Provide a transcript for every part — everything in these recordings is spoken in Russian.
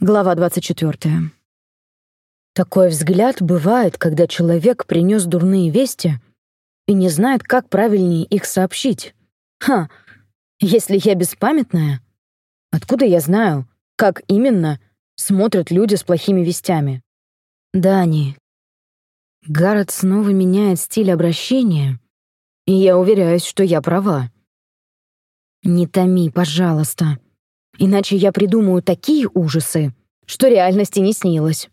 Глава 24. Такой взгляд бывает, когда человек принес дурные вести и не знает, как правильнее их сообщить. Ха, если я беспамятная, откуда я знаю, как именно смотрят люди с плохими вестями? Дани. Гаррет снова меняет стиль обращения, и я уверяюсь, что я права. Не томи, пожалуйста иначе я придумаю такие ужасы, что реальности не снилось.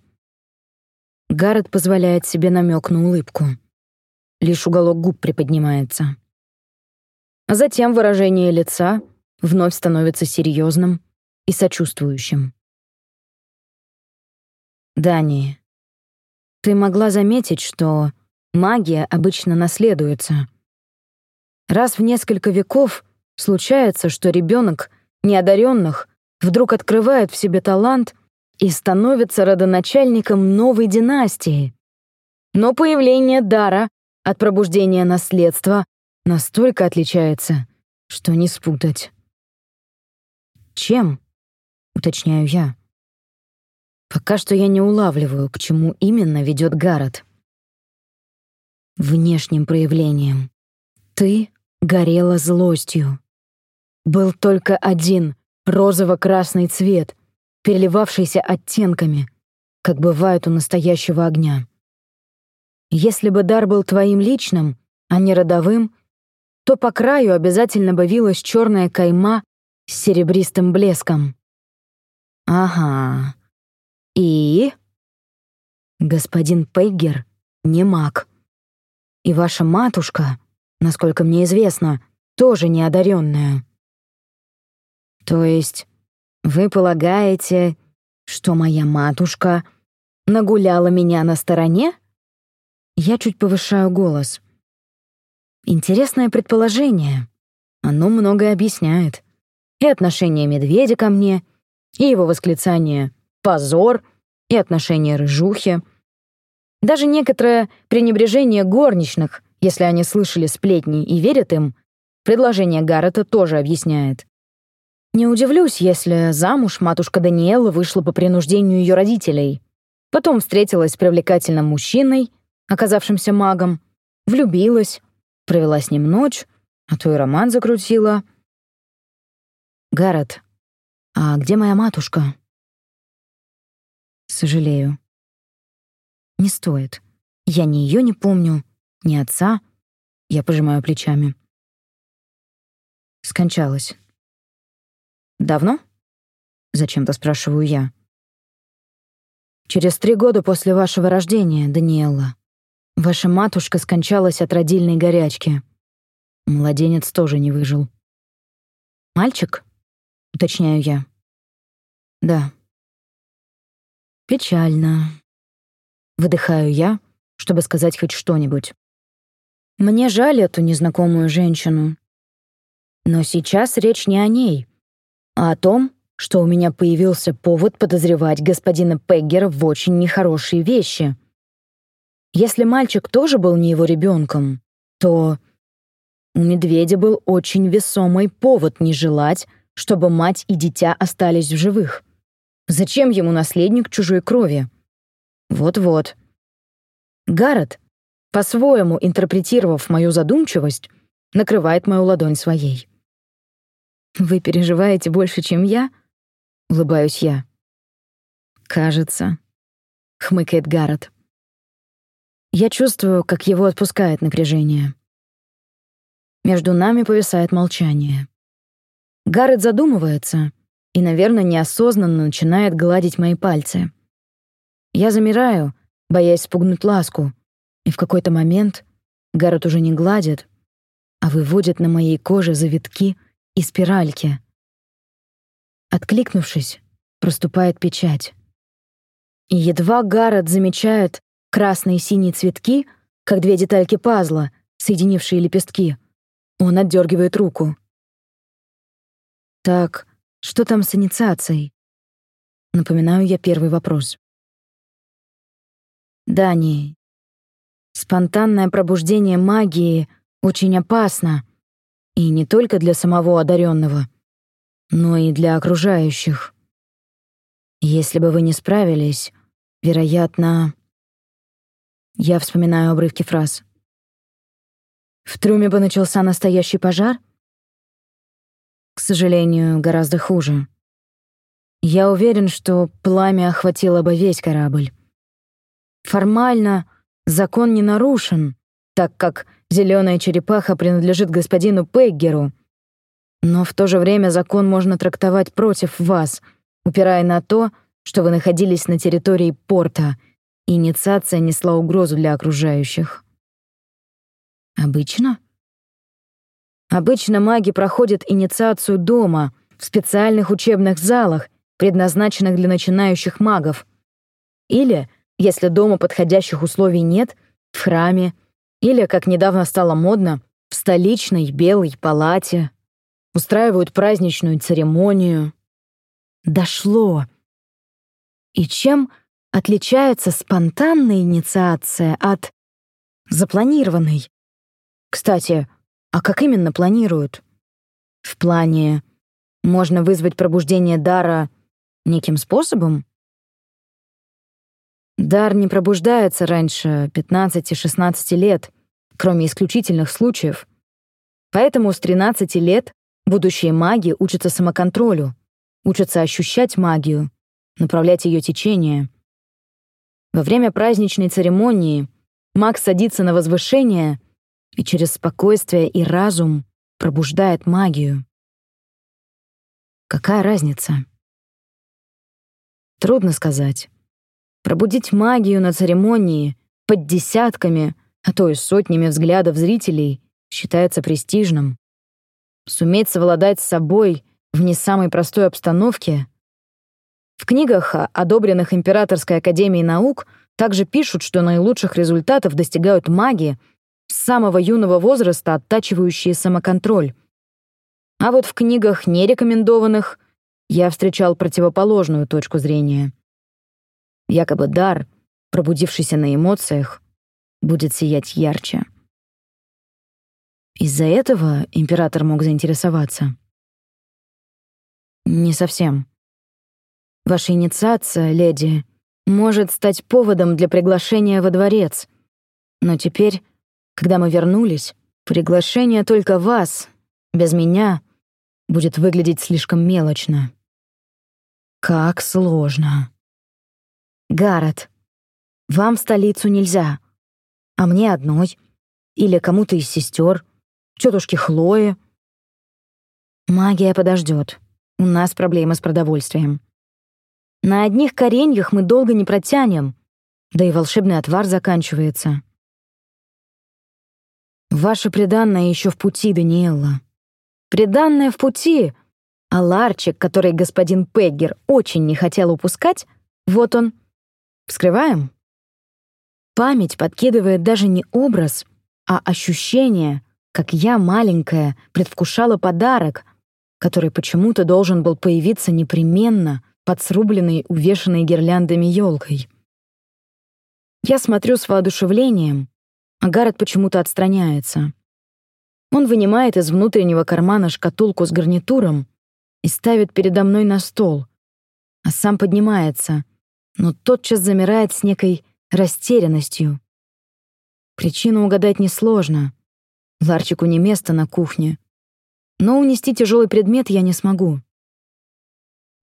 Гаррет позволяет себе намек на улыбку. Лишь уголок губ приподнимается. А затем выражение лица вновь становится серьезным и сочувствующим. Дани, ты могла заметить, что магия обычно наследуется. Раз в несколько веков случается, что ребенок — неодаренных вдруг открывает в себе талант и становится родоначальником новой династии. Но появление дара от пробуждения наследства настолько отличается, что не спутать. «Чем?» — уточняю я. Пока что я не улавливаю, к чему именно ведет Гаррет. Внешним проявлением. Ты горела злостью. Был только один розово-красный цвет, переливавшийся оттенками, как бывает у настоящего огня. Если бы дар был твоим личным, а не родовым, то по краю обязательно бы вилась черная кайма с серебристым блеском. Ага. И? Господин Пейгер не маг. И ваша матушка, насколько мне известно, тоже неодаренная. То есть вы полагаете, что моя матушка нагуляла меня на стороне? Я чуть повышаю голос. Интересное предположение. Оно многое объясняет. И отношение медведя ко мне, и его восклицание «позор», и отношение рыжухи. Даже некоторое пренебрежение горничных, если они слышали сплетни и верят им, предложение Гаррета тоже объясняет. Не удивлюсь, если замуж матушка Даниэла вышла по принуждению ее родителей. Потом встретилась с привлекательным мужчиной, оказавшимся магом, влюбилась, провела с ним ночь, а то и роман закрутила. «Гаррет, а где моя матушка?» «Сожалею». «Не стоит. Я ни ее не помню, ни отца». Я пожимаю плечами. Скончалась. «Давно?» — зачем-то спрашиваю я. «Через три года после вашего рождения, Даниэлла. Ваша матушка скончалась от родильной горячки. Младенец тоже не выжил». «Мальчик?» — уточняю я. «Да». «Печально». Выдыхаю я, чтобы сказать хоть что-нибудь. Мне жаль эту незнакомую женщину. Но сейчас речь не о ней а о том, что у меня появился повод подозревать господина Пеггера в очень нехорошие вещи. Если мальчик тоже был не его ребенком, то у медведя был очень весомый повод не желать, чтобы мать и дитя остались в живых. Зачем ему наследник чужой крови? Вот-вот. Гаррет, по-своему интерпретировав мою задумчивость, накрывает мою ладонь своей. «Вы переживаете больше, чем я?» — улыбаюсь я. «Кажется», — хмыкает Гаррет. Я чувствую, как его отпускает напряжение. Между нами повисает молчание. Гаррет задумывается и, наверное, неосознанно начинает гладить мои пальцы. Я замираю, боясь спугнуть ласку, и в какой-то момент Гаррет уже не гладит, а выводит на моей коже завитки — и спиральки. Откликнувшись, проступает печать. И едва Гаррет замечает красные и синие цветки, как две детальки пазла, соединившие лепестки, он отдергивает руку. «Так, что там с инициацией?» Напоминаю я первый вопрос. «Дани, спонтанное пробуждение магии очень опасно», и не только для самого одаренного, но и для окружающих. Если бы вы не справились, вероятно... Я вспоминаю обрывки фраз. В трюме бы начался настоящий пожар? К сожалению, гораздо хуже. Я уверен, что пламя охватило бы весь корабль. Формально закон не нарушен, так как зеленая черепаха принадлежит господину Пеггеру. Но в то же время закон можно трактовать против вас, упирая на то, что вы находились на территории порта, и инициация несла угрозу для окружающих. Обычно? Обычно маги проходят инициацию дома, в специальных учебных залах, предназначенных для начинающих магов. Или, если дома подходящих условий нет, в храме, или, как недавно стало модно, в столичной белой палате. Устраивают праздничную церемонию. Дошло. И чем отличается спонтанная инициация от запланированной? Кстати, а как именно планируют? В плане можно вызвать пробуждение дара неким способом? Дар не пробуждается раньше 15-16 лет, кроме исключительных случаев. Поэтому с 13 лет будущие маги учатся самоконтролю, учатся ощущать магию, направлять ее течение. Во время праздничной церемонии маг садится на возвышение и через спокойствие и разум пробуждает магию. Какая разница? Трудно сказать. Пробудить магию на церемонии под десятками, а то и сотнями взглядов зрителей считается престижным. Суметь совладать с собой в не самой простой обстановке. В книгах, одобренных Императорской академией наук, также пишут, что наилучших результатов достигают маги, с самого юного возраста оттачивающие самоконтроль. А вот в книгах нерекомендованных я встречал противоположную точку зрения. Якобы дар, пробудившийся на эмоциях, будет сиять ярче. Из-за этого император мог заинтересоваться. Не совсем. Ваша инициация, леди, может стать поводом для приглашения во дворец. Но теперь когда мы вернулись, приглашение только вас, без меня, будет выглядеть слишком мелочно. Как сложно. Гаррет, вам в столицу нельзя, а мне одной. Или кому-то из сестер, тетушки Хлои. Магия подождет. У нас проблемы с продовольствием. На одних кореньях мы долго не протянем, да и волшебный отвар заканчивается. Ваше преданное еще в пути, Даниэлла. Преданное в пути, а ларчик, который господин Пеггер очень не хотел упускать, вот он. Вскрываем? Память подкидывает даже не образ, а ощущение, как я, маленькая, предвкушала подарок, который почему-то должен был появиться непременно под срубленной, увешанной гирляндами елкой. Я смотрю с воодушевлением, а Гаррет почему-то отстраняется. Он вынимает из внутреннего кармана шкатулку с гарнитуром и ставит передо мной на стол, а сам поднимается, но тотчас замирает с некой растерянностью. Причину угадать несложно. Ларчику не место на кухне. Но унести тяжелый предмет я не смогу.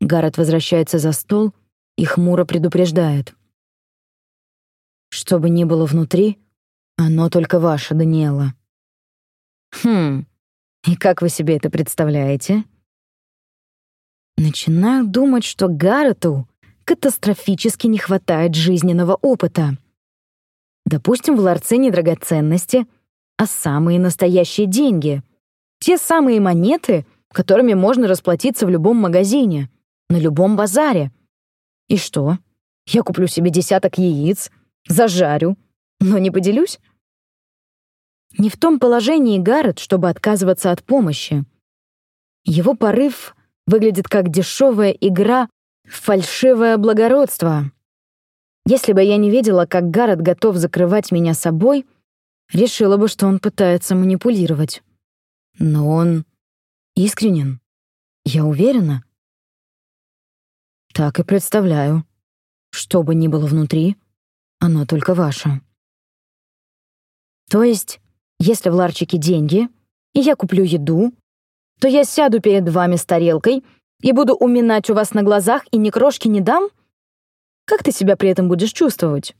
Гаррет возвращается за стол и хмуро предупреждает. Что бы ни было внутри, оно только ваше, Даниэла. Хм, и как вы себе это представляете? Начинаю думать, что Гаррету катастрофически не хватает жизненного опыта. Допустим, в ларце не драгоценности, а самые настоящие деньги. Те самые монеты, которыми можно расплатиться в любом магазине, на любом базаре. И что? Я куплю себе десяток яиц, зажарю, но не поделюсь? Не в том положении Гаррет, чтобы отказываться от помощи. Его порыв выглядит как дешевая игра фальшивое благородство. Если бы я не видела, как Гаррет готов закрывать меня собой, решила бы, что он пытается манипулировать. Но он искренен. Я уверена. Так и представляю. Что бы ни было внутри, оно только ваше. То есть, если в ларчике деньги, и я куплю еду, то я сяду перед вами с тарелкой и буду уминать у вас на глазах и ни крошки не дам? Как ты себя при этом будешь чувствовать?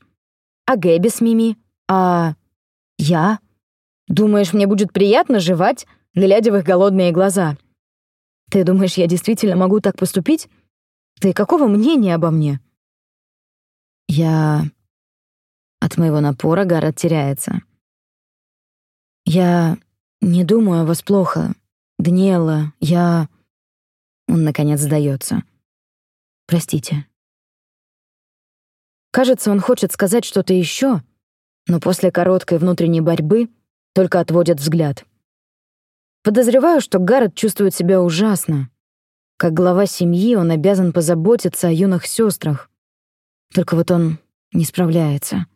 А Гэби с Мими? А я? Думаешь, мне будет приятно жевать, глядя в их голодные глаза? Ты думаешь, я действительно могу так поступить? Ты какого мнения обо мне? Я... От моего напора Гаррет теряется. Я не думаю о вас плохо. Даниэла, я... Он, наконец, сдается. Простите. Кажется, он хочет сказать что-то еще, но после короткой внутренней борьбы только отводит взгляд. Подозреваю, что Гаррет чувствует себя ужасно. Как глава семьи он обязан позаботиться о юных сестрах. Только вот он не справляется.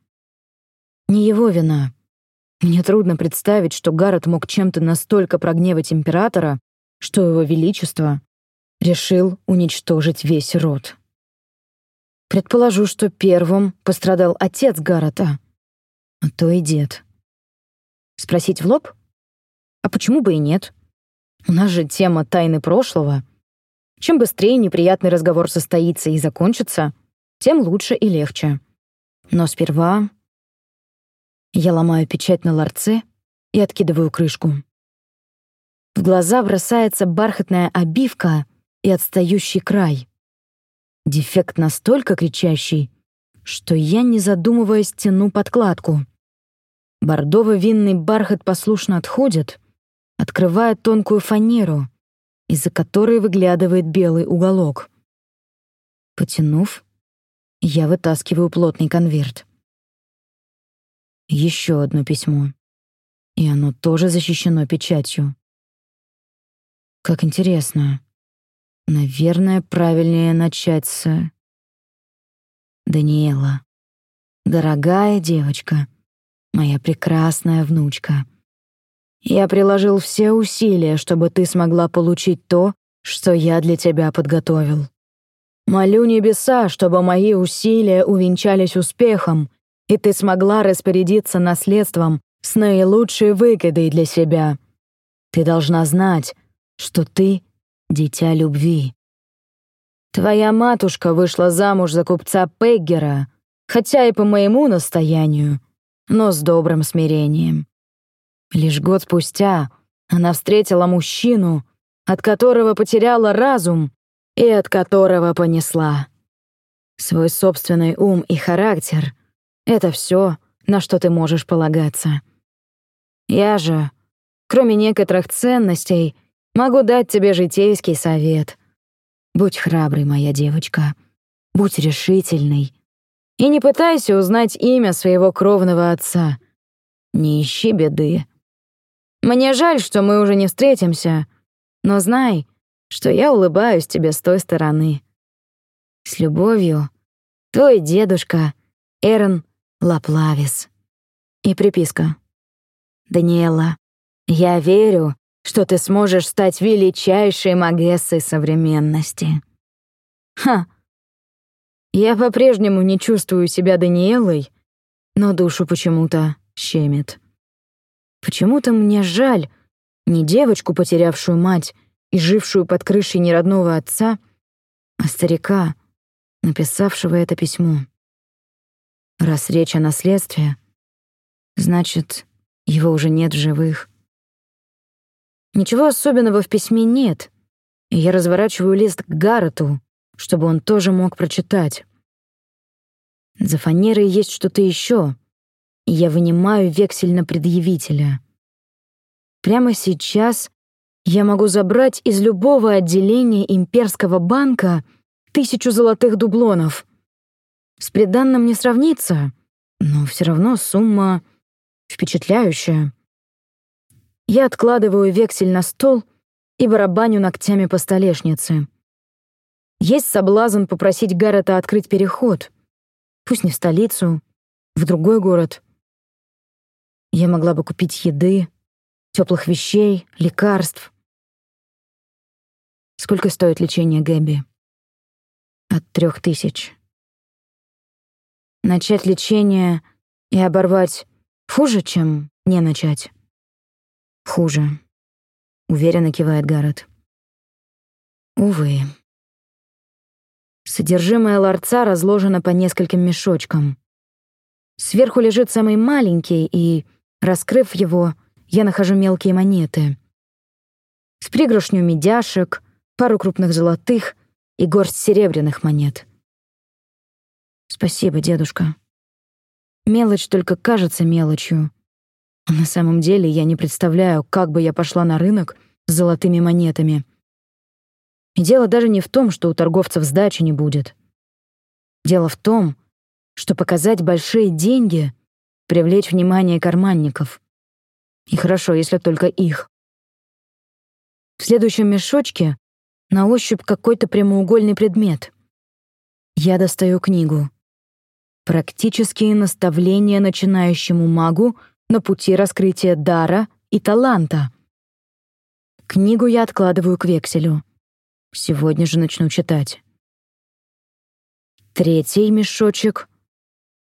Не его вина. Мне трудно представить, что Гаррет мог чем-то настолько прогневать императора, что его величество решил уничтожить весь род. Предположу, что первым пострадал отец Гаррета, а то и дед. Спросить в лоб? А почему бы и нет? У нас же тема тайны прошлого. Чем быстрее неприятный разговор состоится и закончится, тем лучше и легче. Но сперва я ломаю печать на ларце и откидываю крышку. В глаза бросается бархатная обивка и отстающий край. Дефект настолько кричащий, что я, не задумываясь, тяну подкладку. Бордово-винный бархат послушно отходит, открывая тонкую фанеру, из-за которой выглядывает белый уголок. Потянув, я вытаскиваю плотный конверт. Еще одно письмо. И оно тоже защищено печатью. Как интересно. Наверное, правильнее начать с... Даниэла. Дорогая девочка, моя прекрасная внучка. Я приложил все усилия, чтобы ты смогла получить то, что я для тебя подготовил. Молю небеса, чтобы мои усилия увенчались успехом, и ты смогла распорядиться наследством с наилучшей выгодой для себя. Ты должна знать, что ты — дитя любви. Твоя матушка вышла замуж за купца Пеггера, хотя и по моему настоянию, но с добрым смирением. Лишь год спустя она встретила мужчину, от которого потеряла разум и от которого понесла. Свой собственный ум и характер — это все, на что ты можешь полагаться. Я же, кроме некоторых ценностей, могу дать тебе житейский совет. Будь храброй, моя девочка. Будь решительной. И не пытайся узнать имя своего кровного отца. Не ищи беды. Мне жаль, что мы уже не встретимся, но знай, что я улыбаюсь тебе с той стороны. С любовью, твой дедушка Эрн Лаплавис. И приписка. Даниэла, я верю, что ты сможешь стать величайшей магессой современности. Ха. Я по-прежнему не чувствую себя Даниэлой, но душу почему-то щемит. Почему-то мне жаль не девочку, потерявшую мать и жившую под крышей неродного отца, а старика, написавшего это письмо. Раз речь о наследстве, значит, его уже нет в живых. Ничего особенного в письме нет, я разворачиваю лист к Гаррету, чтобы он тоже мог прочитать. За фанерой есть что-то еще, я вынимаю вексель на предъявителя. Прямо сейчас я могу забрать из любого отделения имперского банка тысячу золотых дублонов. С приданным не сравнится, но все равно сумма впечатляющая. Я откладываю вексель на стол и барабаню ногтями по столешнице. Есть соблазн попросить Гаррета открыть переход. Пусть не в столицу, в другой город. Я могла бы купить еды, теплых вещей, лекарств. Сколько стоит лечение Гэби? от трех тысяч. Начать лечение и оборвать хуже, чем не начать. Хуже. Уверенно кивает Гаррет. Увы. Содержимое ларца разложено по нескольким мешочкам. Сверху лежит самый маленький, и, раскрыв его, я нахожу мелкие монеты. С пригоршню медяшек, пару крупных золотых и горсть серебряных монет. Спасибо, дедушка. Мелочь только кажется мелочью. А на самом деле я не представляю, как бы я пошла на рынок с золотыми монетами. И дело даже не в том, что у торговцев сдачи не будет. Дело в том, что показать большие деньги — привлечь внимание карманников. И хорошо, если только их. В следующем мешочке на ощупь какой-то прямоугольный предмет. Я достаю книгу. Практические наставления начинающему магу на пути раскрытия дара и таланта. Книгу я откладываю к векселю. Сегодня же начну читать. Третий мешочек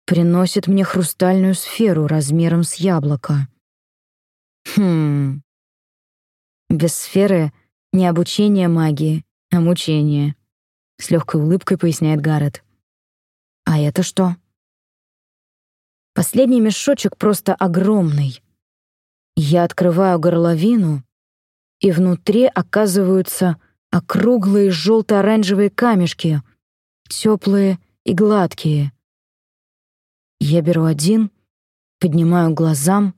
приносит мне хрустальную сферу размером с яблоко. Хм. Без сферы не обучение магии, а мучение. С легкой улыбкой поясняет Гаррет. А это что? Последний мешочек просто огромный. Я открываю горловину, и внутри оказываются округлые желто-оранжевые камешки, теплые и гладкие. Я беру один, поднимаю глазам,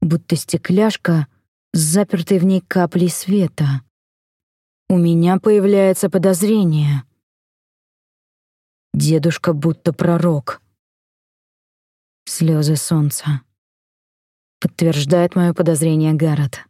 будто стекляшка с запертой в ней каплей света. У меня появляется подозрение. Дедушка будто пророк. Слезы солнца. Подтверждает мое подозрение Гаррет.